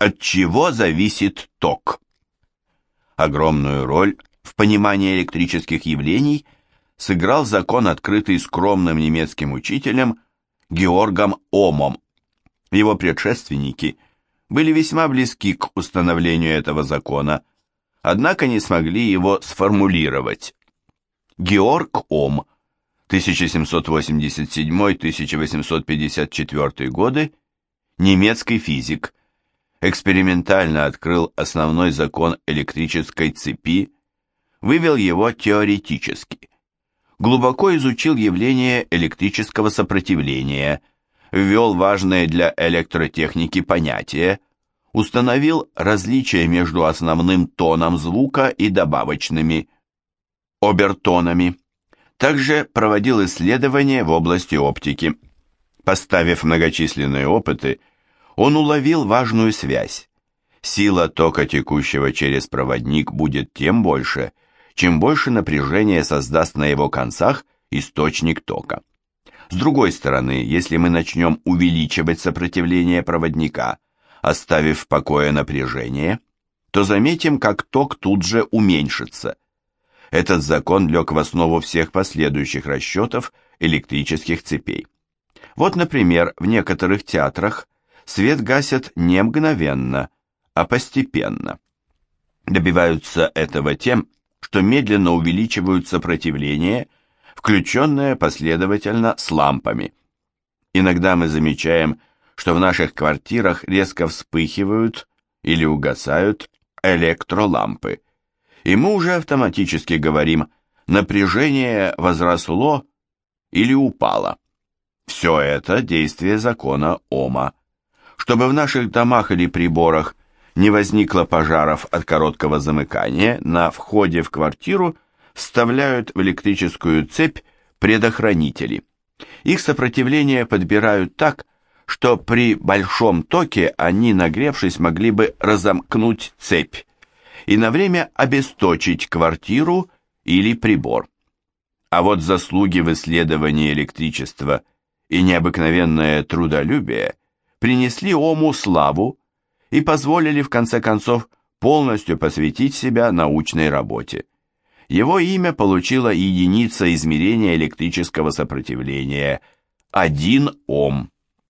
От чего зависит ток? Огромную роль в понимании электрических явлений сыграл закон, открытый скромным немецким учителем Георгом Омом. Его предшественники были весьма близки к установлению этого закона, однако не смогли его сформулировать. Георг Ом, 1787-1854 годы, немецкий физик, экспериментально открыл основной закон электрической цепи, вывел его теоретически. Глубоко изучил явление электрического сопротивления, ввел важные для электротехники понятия, установил различия между основным тоном звука и добавочными обертонами. Также проводил исследования в области оптики. Поставив многочисленные опыты, он уловил важную связь. Сила тока, текущего через проводник, будет тем больше, чем больше напряжения создаст на его концах источник тока. С другой стороны, если мы начнем увеличивать сопротивление проводника, оставив в покое напряжение, то заметим, как ток тут же уменьшится. Этот закон лег в основу всех последующих расчетов электрических цепей. Вот, например, в некоторых театрах свет гасят не мгновенно, а постепенно. Добиваются этого тем, что медленно увеличивают сопротивление, включенное последовательно с лампами. Иногда мы замечаем, что в наших квартирах резко вспыхивают или угасают электролампы, и мы уже автоматически говорим «напряжение возросло или упало». Все это действие закона Ома. Чтобы в наших домах или приборах не возникло пожаров от короткого замыкания, на входе в квартиру вставляют в электрическую цепь предохранители. Их сопротивление подбирают так, что при большом токе они, нагревшись, могли бы разомкнуть цепь и на время обесточить квартиру или прибор. А вот заслуги в исследовании электричества и необыкновенное трудолюбие принесли Ому славу и позволили в конце концов полностью посвятить себя научной работе. Его имя получила единица измерения электрического сопротивления – 1 Ом.